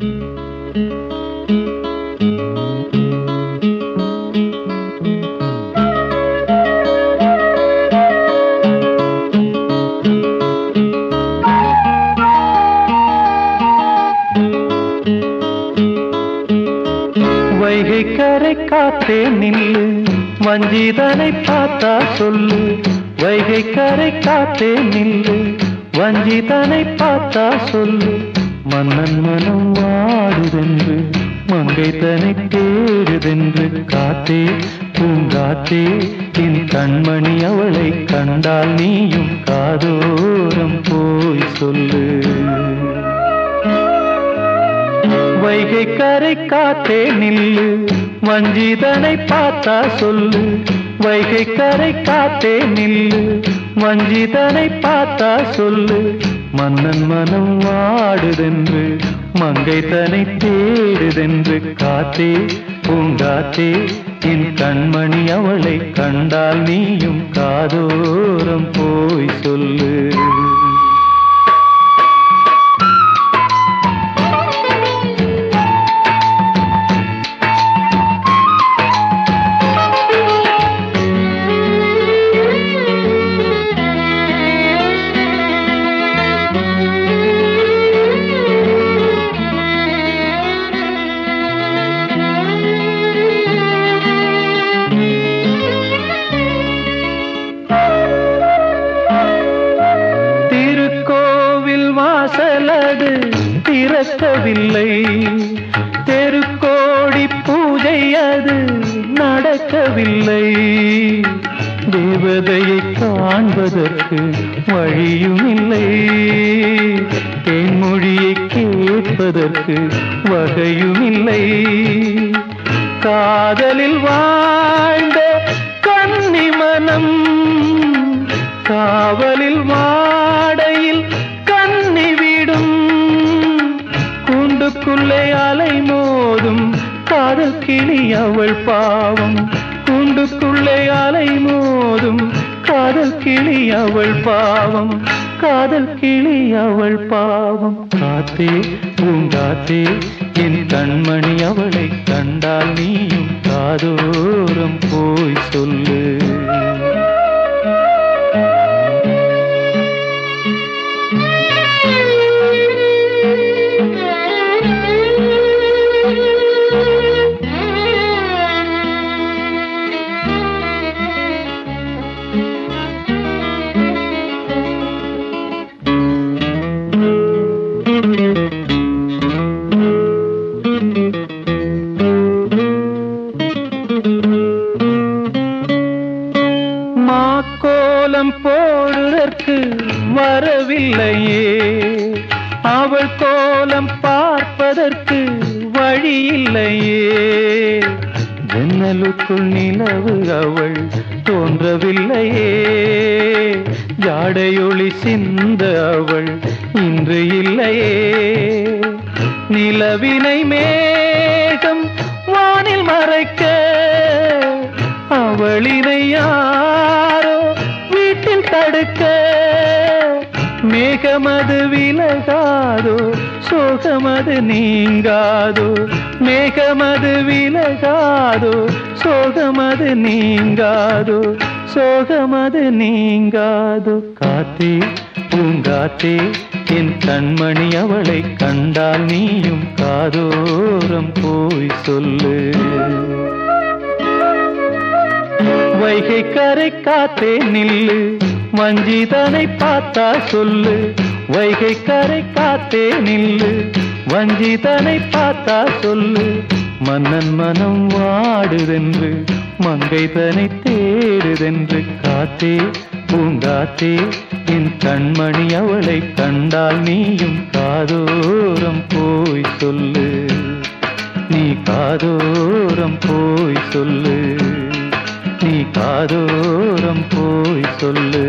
வைகை கரை காத்தே நில்லு வஞ்சிதனை பார்த்தா சொல்லு. வைகை கரை காத்தே நில்லு வஞ்சிதனை பார்த்தா சொல்லு. மன்னன் மனம் வாடுதென்று மங்கை தனை தேடுதென்று காத்தே பூங்காத்தே என் கண்மணி அவளை கண்டால் நீயும் காதோரம் போய் சொல்லு. வைகை கரை காத்தே நில்லு வஞ்சிதனை பார்த்தா சொல்லு. வைகை கரை காத்தே நில்லு வஞ்சிதனை பார்த்தா சொல்லு. மன்னன் மனம் வாடுதென்று மங்கை தனை தேடுதென்று காத்தே பூங்காத்தே என் கண்மணி அவளை கண்டால் நீயும் காதோரம் போய் சொல்லு. வாசலது திறக்கவில்லை. தெருக்கோடி பூஜை அது நடக்கவில்லை. தேவதையை காண்பதற்கு வழியும் இல்லை தேன்மொழியை கேட்பதற்கு வகையும் இல்லை காதலில் வாழ்ந்த கன்னி மனம் காவலில் வா அவள் பாவம். கூண்டுக்குள்ளே அலை மோதும். காதல் கிளி அவள் பாவம். காதல் கிளி அவள் பாவம். காத்தே பூங்காத்தே என் கண்மணி அவளை கண்டால் நீயும் காதோரம் போய் சொல்லு. மாக்கோலம் போடுதற்கு வரவில்லையே. அவள் கோலம் பார்ப்பதற்கு வழி இல்லையே ஜன்னலுக்குள் நிலவு அவள் தோன்றவில்லையே. ஜாடையொளி சிந்த அவள் இன்று இல்லையே. நிலவினை மே மேகமது விலகாதோ சோகமது நீங்காதோ மேகமது விலகாதோ சோகமது நீங்காதோ சோகமது நீங்காதோ. காத்தே பூங்காத்தே என் கண்மணி அவளை கண்டால் நீயும் காதோரம் போய் சொல்லு. வைகை கரை காத்தே நில்லு. வஞ்சிதனை பார்த்தா சொல்லு. வைகை கரை காத்தே நில்லு. வஞ்சிதனை பார்த்தா சொல்லு. மன்னன் மனம் வாடுதென்று மங்கை தனை தேடுதென்று காத்தே பூங்காத்தே என் கண்மணி அவளை கண்டால் நீயும் காதோரம் போய் சொல்லு. நீ காதோரம் போய் சொல்லு. காதோரம் போய் சொல்லு.